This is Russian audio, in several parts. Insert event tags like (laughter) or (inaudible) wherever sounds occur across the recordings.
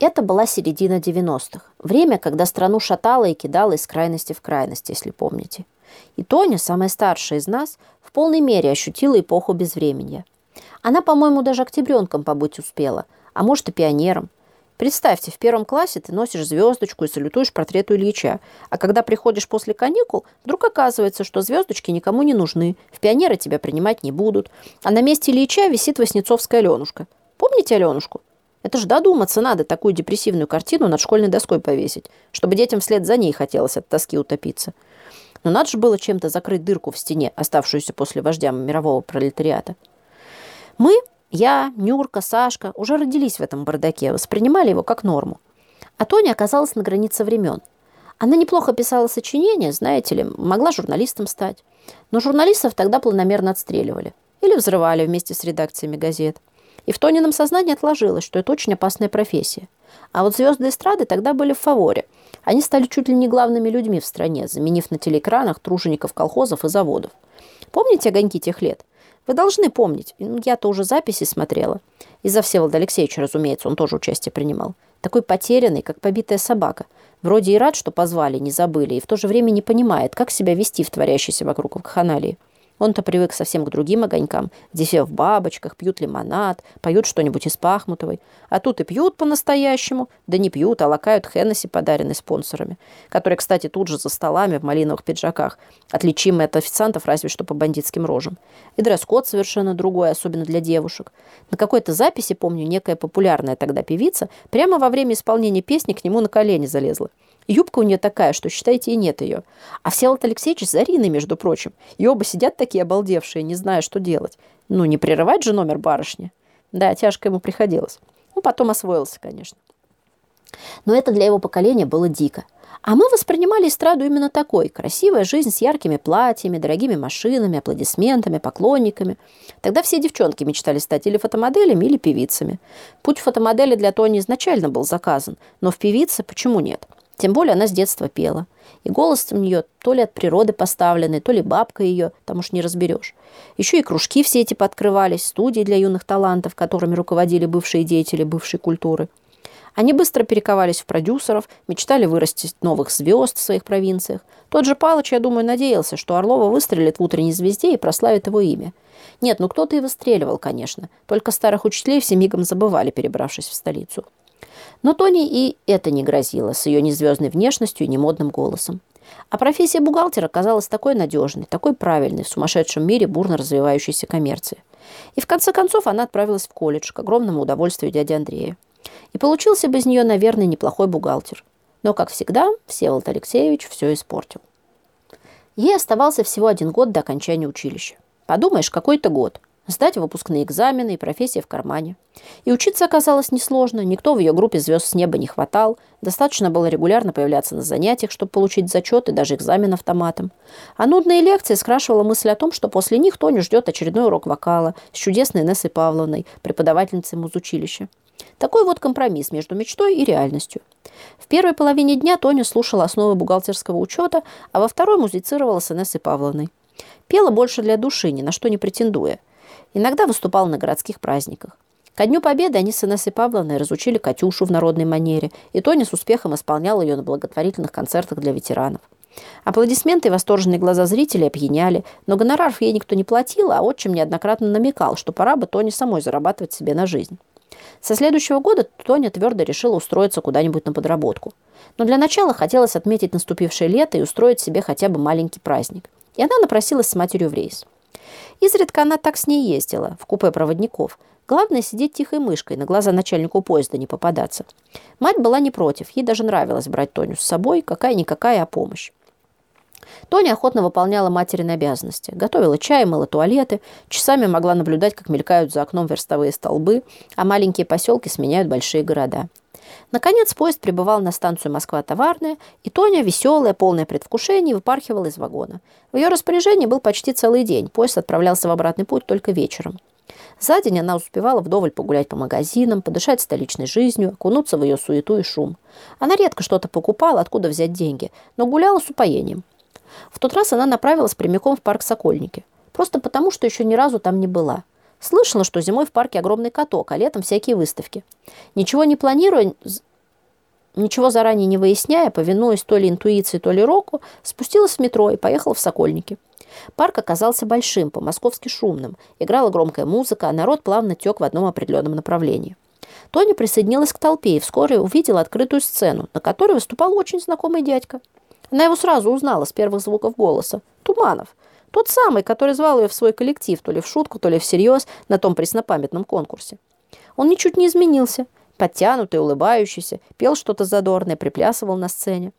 Это была середина 90-х. Время, когда страну шатало и кидало из крайности в крайность, если помните. И Тоня, самая старшая из нас, в полной мере ощутила эпоху безвременья. Она, по-моему, даже октябренком побыть успела, а может и пионером. Представьте, в первом классе ты носишь звездочку и салютуешь портрету Ильича, а когда приходишь после каникул, вдруг оказывается, что звездочки никому не нужны, в пионеры тебя принимать не будут, а на месте Ильича висит Васнецовская Аленушка. Помните Аленушку? Это ж додуматься надо такую депрессивную картину над школьной доской повесить, чтобы детям вслед за ней хотелось от тоски утопиться. Но надо же было чем-то закрыть дырку в стене, оставшуюся после вождя мирового пролетариата. Мы, я, Нюрка, Сашка уже родились в этом бардаке, воспринимали его как норму. А Тоня оказалась на границе времен. Она неплохо писала сочинения, знаете ли, могла журналистом стать. Но журналистов тогда планомерно отстреливали. Или взрывали вместе с редакциями газет. И в Тонином сознании отложилось, что это очень опасная профессия. А вот звезды эстрады тогда были в фаворе. Они стали чуть ли не главными людьми в стране, заменив на телеэкранах тружеников колхозов и заводов. Помните огоньки тех лет? Вы должны помнить. Ну, я-то уже записи смотрела. Из-за Всеволода Алексеевича, разумеется, он тоже участие принимал. Такой потерянный, как побитая собака. Вроде и рад, что позвали, не забыли, и в то же время не понимает, как себя вести в творящейся вокруг вакханалии. Он-то привык совсем к другим огонькам, где все в бабочках, пьют лимонад, поют что-нибудь из Пахмутовой. А тут и пьют по-настоящему, да не пьют, а лакают Хеннесси, подаренный спонсорами, которые, кстати, тут же за столами в малиновых пиджаках, отличимые от официантов разве что по бандитским рожам. И дресс-код совершенно другой, особенно для девушек. На какой-то записи, помню, некая популярная тогда певица прямо во время исполнения песни к нему на колени залезла. Юбка у нее такая, что, считайте, и нет ее. А Всеволод Алексеевич Зариной, между прочим. И оба сидят такие обалдевшие, не зная, что делать. Ну, не прерывать же номер барышни. Да, тяжко ему приходилось. Ну, потом освоился, конечно. Но это для его поколения было дико. А мы воспринимали эстраду именно такой. Красивая жизнь с яркими платьями, дорогими машинами, аплодисментами, поклонниками. Тогда все девчонки мечтали стать или фотомоделями, или певицами. Путь фотомодели для Тони изначально был заказан, но в певице почему нет? Тем более она с детства пела. И голос у нее то ли от природы поставленный, то ли бабка ее, там уж не разберешь. Еще и кружки все эти подкрывались, студии для юных талантов, которыми руководили бывшие деятели бывшей культуры. Они быстро перековались в продюсеров, мечтали вырастить новых звезд в своих провинциях. Тот же Палыч, я думаю, надеялся, что Орлова выстрелит в «Утренней звезде» и прославит его имя. Нет, ну кто-то и выстреливал, конечно. Только старых учителей все мигом забывали, перебравшись в столицу. Но Тони и это не грозило с ее незвездной внешностью и немодным голосом. А профессия бухгалтера казалась такой надежной, такой правильной в сумасшедшем мире бурно развивающейся коммерции. И в конце концов она отправилась в колледж к огромному удовольствию дяди Андрея. И получился бы из нее, наверное, неплохой бухгалтер. Но, как всегда, Всеволод Алексеевич все испортил. Ей оставался всего один год до окончания училища. Подумаешь, какой-то год сдать выпускные экзамены и профессия в кармане. И учиться оказалось несложно, никто в ее группе звезд с неба не хватал, достаточно было регулярно появляться на занятиях, чтобы получить зачет и даже экзамен автоматом. А нудные лекции скрашивала мысль о том, что после них Тоню ждет очередной урок вокала с чудесной Нессой Павловной, преподавательницей музучилища. Такой вот компромисс между мечтой и реальностью. В первой половине дня Тоня слушала основы бухгалтерского учета, а во второй музицировала с Инессой Павловной. Пела больше для души, ни на что не претендуя. Иногда выступал на городских праздниках. Ко Дню Победы они с Инессой Павловной разучили «Катюшу» в народной манере, и Тоня с успехом исполнял ее на благотворительных концертах для ветеранов. Аплодисменты и восторженные глаза зрителей опьяняли, но гонораров ей никто не платил, а отчим неоднократно намекал, что пора бы Тоне самой зарабатывать себе на жизнь. Со следующего года Тоня твердо решила устроиться куда-нибудь на подработку. Но для начала хотелось отметить наступившее лето и устроить себе хотя бы маленький праздник. И она напросилась с матерью в рейс. Изредка она так с ней ездила, в купе проводников. Главное сидеть тихой мышкой, на глаза начальнику поезда не попадаться. Мать была не против, ей даже нравилось брать Тоню с собой, какая-никакая, а помощь. Тоня охотно выполняла материны обязанности. Готовила чай, мыла туалеты, часами могла наблюдать, как мелькают за окном верстовые столбы, а маленькие поселки сменяют большие города. Наконец поезд прибывал на станцию Москва-Товарная, и Тоня, веселая, полная предвкушений, выпархивала из вагона. В ее распоряжении был почти целый день. Поезд отправлялся в обратный путь только вечером. За день она успевала вдоволь погулять по магазинам, подышать столичной жизнью, окунуться в ее суету и шум. Она редко что-то покупала, откуда взять деньги, но гуляла с упоением. В тот раз она направилась прямиком в парк Сокольники. Просто потому, что еще ни разу там не была. Слышала, что зимой в парке огромный каток, а летом всякие выставки. Ничего не планируя, ничего заранее не выясняя, повинуясь то ли интуиции, то ли року, спустилась в метро и поехала в Сокольники. Парк оказался большим, по-московски шумным. Играла громкая музыка, а народ плавно тек в одном определенном направлении. Тоня присоединилась к толпе и вскоре увидела открытую сцену, на которой выступал очень знакомый дядька. Она его сразу узнала с первых звуков голоса. Туманов. Тот самый, который звал ее в свой коллектив, то ли в шутку, то ли всерьез, на том преснопамятном конкурсе. Он ничуть не изменился. Подтянутый, улыбающийся, пел что-то задорное, приплясывал на сцене.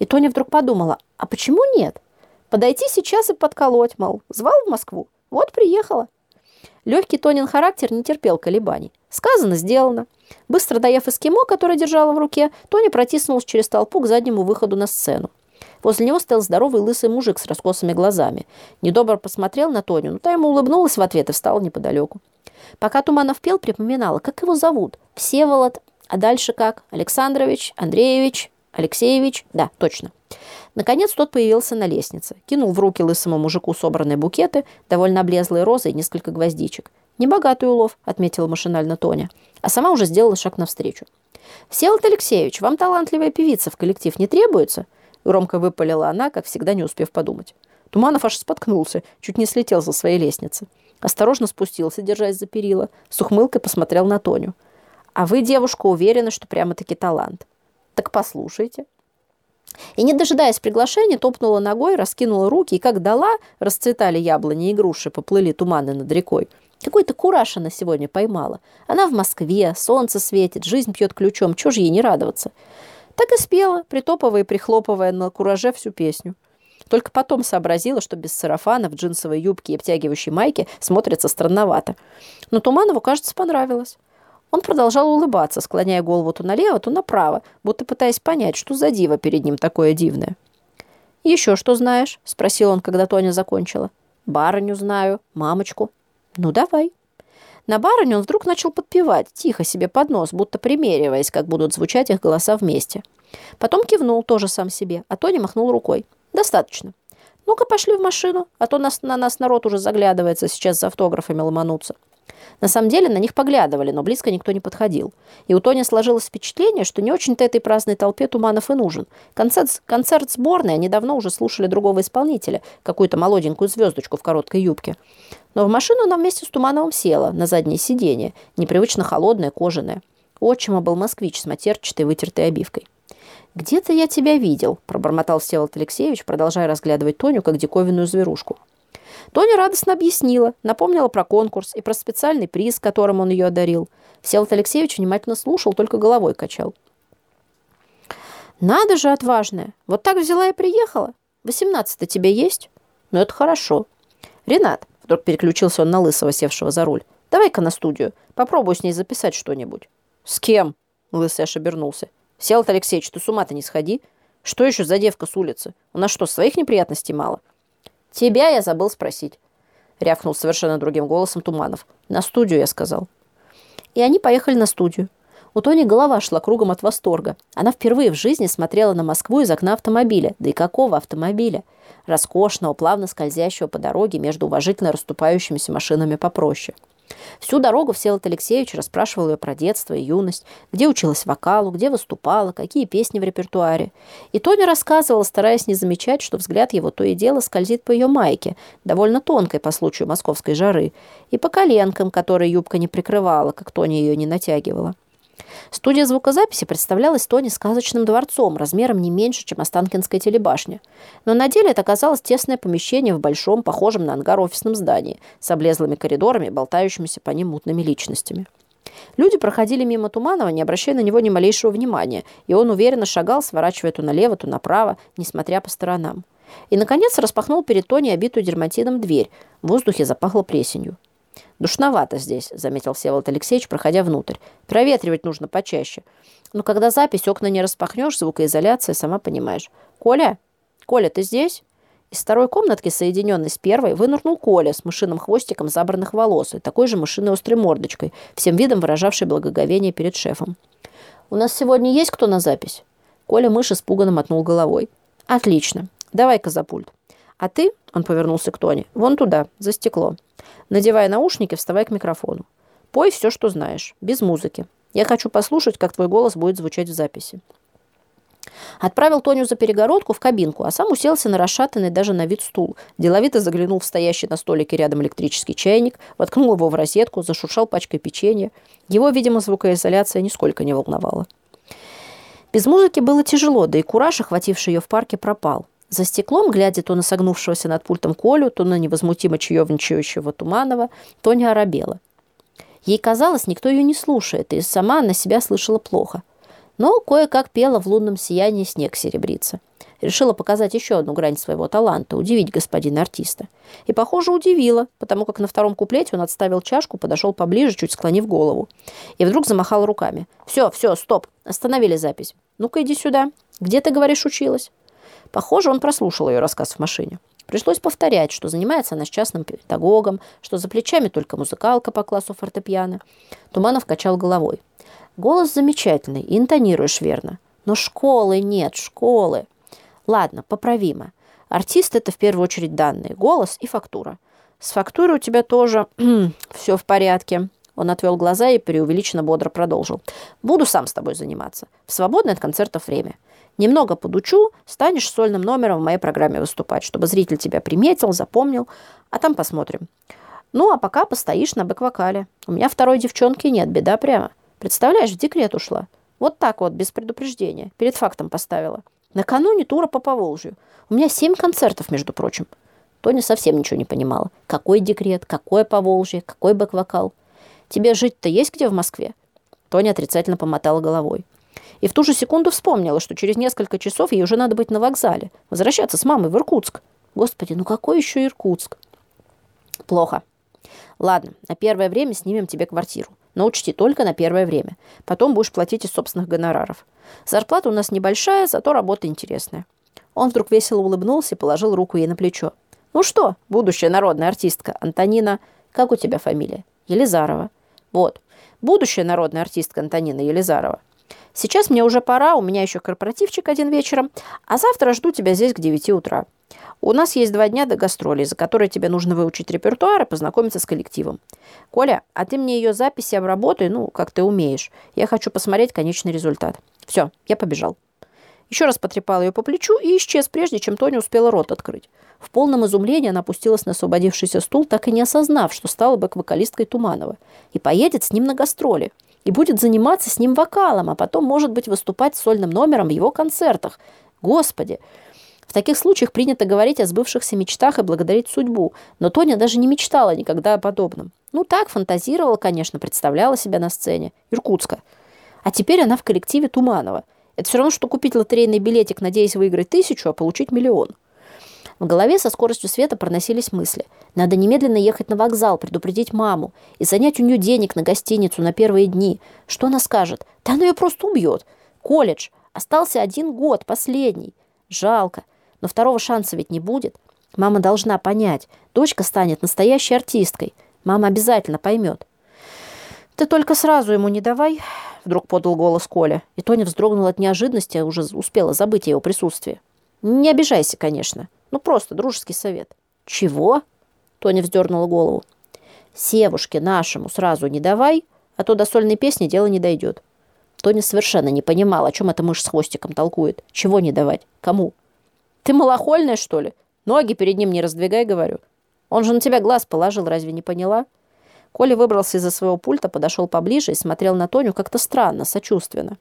И Тоня вдруг подумала, а почему нет? Подойти сейчас и подколоть, мол, звал в Москву. Вот приехала. Легкий Тонин характер не терпел колебаний. Сказано, сделано. Быстро доев эскимо, которое держала в руке, Тоня протиснулась через толпу к заднему выходу на сцену. Возле него стоял здоровый лысый мужик с раскосыми глазами. Недобро посмотрел на Тоню, но та ему улыбнулась в ответ и встала неподалеку. Пока Туманов пел, припоминала, как его зовут. Всеволод. А дальше как? Александрович, Андреевич, Алексеевич. Да, точно. Наконец тот появился на лестнице. Кинул в руки лысому мужику собранные букеты, довольно облезлые розы и несколько гвоздичек. «Небогатый улов», — отметила машинально Тоня. А сама уже сделала шаг навстречу. «Всеволод Алексеевич, вам талантливая певица в коллектив не требуется?» Громко выпалила она, как всегда не успев подумать. Туманов аж споткнулся, чуть не слетел за своей лестницы. Осторожно спустился, держась за перила. С ухмылкой посмотрел на Тоню. «А вы, девушка, уверены, что прямо-таки талант?» «Так послушайте». И, не дожидаясь приглашения, топнула ногой, раскинула руки, и как дала, расцветали яблони и груши, поплыли туманы над рекой. Какой-то кураж она сегодня поймала. Она в Москве, солнце светит, жизнь пьет ключом, чего же ей не радоваться? Так и спела, притопывая и прихлопывая на кураже всю песню. Только потом сообразила, что без сарафана в джинсовой юбке и обтягивающей майке смотрится странновато. Но Туманову, кажется, понравилось. Он продолжал улыбаться, склоняя голову то налево, то направо, будто пытаясь понять, что за диво перед ним такое дивное. «Еще что знаешь?» – спросил он, когда Тоня закончила. «Барыню знаю, мамочку». «Ну, давай». На барыню он вдруг начал подпевать, тихо себе под нос, будто примериваясь, как будут звучать их голоса вместе. Потом кивнул тоже сам себе, а Тоня махнул рукой. «Достаточно. Ну-ка, пошли в машину, а то нас, на нас народ уже заглядывается сейчас за автографами ломануться». На самом деле на них поглядывали, но близко никто не подходил. И у Тони сложилось впечатление, что не очень-то этой праздной толпе Туманов и нужен. Концерт, концерт сборной они давно уже слушали другого исполнителя, какую-то молоденькую звездочку в короткой юбке. Но в машину она вместе с Тумановым села, на заднее сиденье, непривычно холодное, кожаное. У отчима был москвич с матерчатой вытертой обивкой. «Где-то я тебя видел», – пробормотал Всеволод Алексеевич, продолжая разглядывать Тоню как диковинную зверушку. Тоня радостно объяснила, напомнила про конкурс и про специальный приз, которым он ее одарил. Всеволод Алексеевич внимательно слушал, только головой качал. «Надо же, отважная! Вот так взяла и приехала. Восемнадцать-то тебе есть? Ну, это хорошо. Ренат, вдруг переключился он на Лысого, севшего за руль. Давай-ка на студию. Попробуй с ней записать что-нибудь». «С кем?» — Лысый аж обернулся. «Всеволод Алексеевич, ты с ума-то не сходи. Что еще за девка с улицы? У нас что, своих неприятностей мало?» «Тебя я забыл спросить», — рявкнул совершенно другим голосом Туманов. «На студию, я сказал». И они поехали на студию. У Тони голова шла кругом от восторга. Она впервые в жизни смотрела на Москву из окна автомобиля. Да и какого автомобиля? Роскошного, плавно скользящего по дороге между уважительно расступающимися машинами попроще. Всю дорогу Всеволод Алексеевич расспрашивал ее про детство и юность, где училась вокалу, где выступала, какие песни в репертуаре. И Тоня рассказывала, стараясь не замечать, что взгляд его то и дело скользит по ее майке, довольно тонкой по случаю московской жары, и по коленкам, которые юбка не прикрывала, как Тоня ее не натягивала. Студия звукозаписи представлялась Тоне сказочным дворцом, размером не меньше, чем Останкинская телебашня. Но на деле это оказалось тесное помещение в большом, похожем на ангар офисном здании, с облезлыми коридорами, болтающимися по ним мутными личностями. Люди проходили мимо Туманова, не обращая на него ни малейшего внимания, и он уверенно шагал, сворачивая то налево, то направо, несмотря по сторонам. И, наконец, распахнул перед Тони обитую дерматином дверь. В воздухе запахло плесенью. «Душновато здесь», — заметил Всеволод Алексеевич, проходя внутрь. «Проветривать нужно почаще. Но когда запись, окна не распахнешь, звукоизоляция, сама понимаешь. Коля? Коля, ты здесь?» Из второй комнатки, соединенной с первой, вынырнул Коля с мышиным хвостиком забранных волос и такой же мышиной острой мордочкой, всем видом выражавшей благоговение перед шефом. «У нас сегодня есть кто на запись?» Коля мышь испуганно мотнул головой. «Отлично. Давай-ка за пульт. А ты, — он повернулся к Тони, — вон туда, за стекло. Надевай наушники, вставай к микрофону. Пой все, что знаешь, без музыки. Я хочу послушать, как твой голос будет звучать в записи. Отправил Тоню за перегородку в кабинку, а сам уселся на расшатанный даже на вид стул. Деловито заглянул в стоящий на столике рядом электрический чайник, воткнул его в розетку, зашуршал пачкой печенья. Его, видимо, звукоизоляция нисколько не волновала. Без музыки было тяжело, да и кураж, охвативший ее в парке, пропал. За стеклом, глядя то на согнувшегося над пультом Колю, то на невозмутимо чаевничающего Туманова, Тоня оробела. Ей казалось, никто ее не слушает, и сама она себя слышала плохо. Но кое-как пела в лунном сиянии снег серебрится. Решила показать еще одну грань своего таланта, удивить господина артиста. И, похоже, удивила, потому как на втором куплете он отставил чашку, подошел поближе, чуть склонив голову. И вдруг замахал руками. «Все, все, стоп, остановили запись. Ну-ка иди сюда. Где, ты говоришь, училась?» Похоже, он прослушал ее рассказ в машине. Пришлось повторять, что занимается она с частным педагогом, что за плечами только музыкалка по классу фортепиано. Туманов качал головой. Голос замечательный, интонируешь верно. Но школы нет, школы. Ладно, поправимо. Артист – это в первую очередь данные, голос и фактура. С фактурой у тебя тоже (clears throat) все в порядке. Он отвел глаза и преувеличенно бодро продолжил. Буду сам с тобой заниматься. В свободное от концертов время. Немного подучу, станешь сольным номером в моей программе выступать, чтобы зритель тебя приметил, запомнил. А там посмотрим. Ну, а пока постоишь на бэк-вокале. У меня второй девчонки нет, беда прямо. Представляешь, в декрет ушла. Вот так вот, без предупреждения. Перед фактом поставила. Накануне тура по Поволжью. У меня семь концертов, между прочим. Тоня совсем ничего не понимала. Какой декрет, какое Поволжье, какой бэк-вокал. Тебе жить-то есть где в Москве? Тоня отрицательно помотала головой. И в ту же секунду вспомнила, что через несколько часов ей уже надо быть на вокзале. Возвращаться с мамой в Иркутск. Господи, ну какой еще Иркутск? Плохо. Ладно, на первое время снимем тебе квартиру. Но учти, только на первое время. Потом будешь платить из собственных гонораров. Зарплата у нас небольшая, зато работа интересная. Он вдруг весело улыбнулся и положил руку ей на плечо. «Ну что, будущая народная артистка, Антонина, как у тебя фамилия?» «Елизарова». «Вот, будущая народная артистка Антонина Елизарова. Сейчас мне уже пора, у меня еще корпоративчик один вечером, а завтра жду тебя здесь к 9 утра. У нас есть два дня до гастролей, за которые тебе нужно выучить репертуар и познакомиться с коллективом. Коля, а ты мне ее записи обработай, ну, как ты умеешь. Я хочу посмотреть конечный результат. Все, я побежал. Еще раз потрепал ее по плечу и исчез, прежде чем Тоня успела рот открыть. В полном изумлении она опустилась на освободившийся стул, так и не осознав, что стала бы вокалисткой Туманова. И поедет с ним на гастроли. И будет заниматься с ним вокалом, а потом, может быть, выступать сольным номером в его концертах. Господи! В таких случаях принято говорить о сбывшихся мечтах и благодарить судьбу, но Тоня даже не мечтала никогда о подобном. Ну так, фантазировала, конечно, представляла себя на сцене. Иркутска. А теперь она в коллективе Туманова. Это все равно, что купить лотерейный билетик, надеясь выиграть тысячу, а получить миллион. В голове со скоростью света проносились мысли. Надо немедленно ехать на вокзал, предупредить маму и занять у нее денег на гостиницу на первые дни. Что она скажет? Да она ее просто убьет. Колледж. Остался один год, последний. Жалко. Но второго шанса ведь не будет. Мама должна понять. Дочка станет настоящей артисткой. Мама обязательно поймет. «Ты только сразу ему не давай», — вдруг подал голос Коля. И Тоня вздрогнула от неожиданности, уже успела забыть о его присутствии. «Не обижайся, конечно. Ну, просто дружеский совет». «Чего?» — Тоня вздернула голову. «Севушке нашему сразу не давай, а то до сольной песни дело не дойдет». Тоня совершенно не понимала, о чем эта мышь с хвостиком толкует. Чего не давать? Кому? Ты малохольная, что ли? Ноги перед ним не раздвигай, говорю. Он же на тебя глаз положил, разве не поняла? Коля выбрался из-за своего пульта, подошел поближе и смотрел на Тоню как-то странно, сочувственно.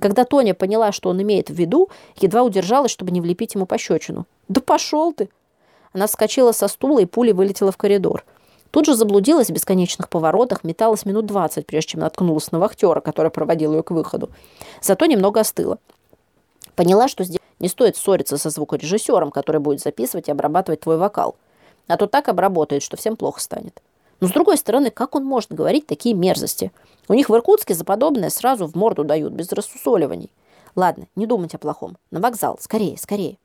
Когда Тоня поняла, что он имеет в виду, едва удержалась, чтобы не влепить ему пощечину. «Да пошел ты!» Она вскочила со стула и пулей вылетела в коридор. Тут же заблудилась в бесконечных поворотах, металась минут двадцать, прежде чем наткнулась на вахтера, который проводил ее к выходу. Зато немного остыла. Поняла, что здесь не стоит ссориться со звукорежиссером, который будет записывать и обрабатывать твой вокал. А то так обработает, что всем плохо станет. Но с другой стороны, как он может говорить такие мерзости? У них в Иркутске за подобное сразу в морду дают, без рассусоливаний. Ладно, не думать о плохом. На вокзал, скорее, скорее.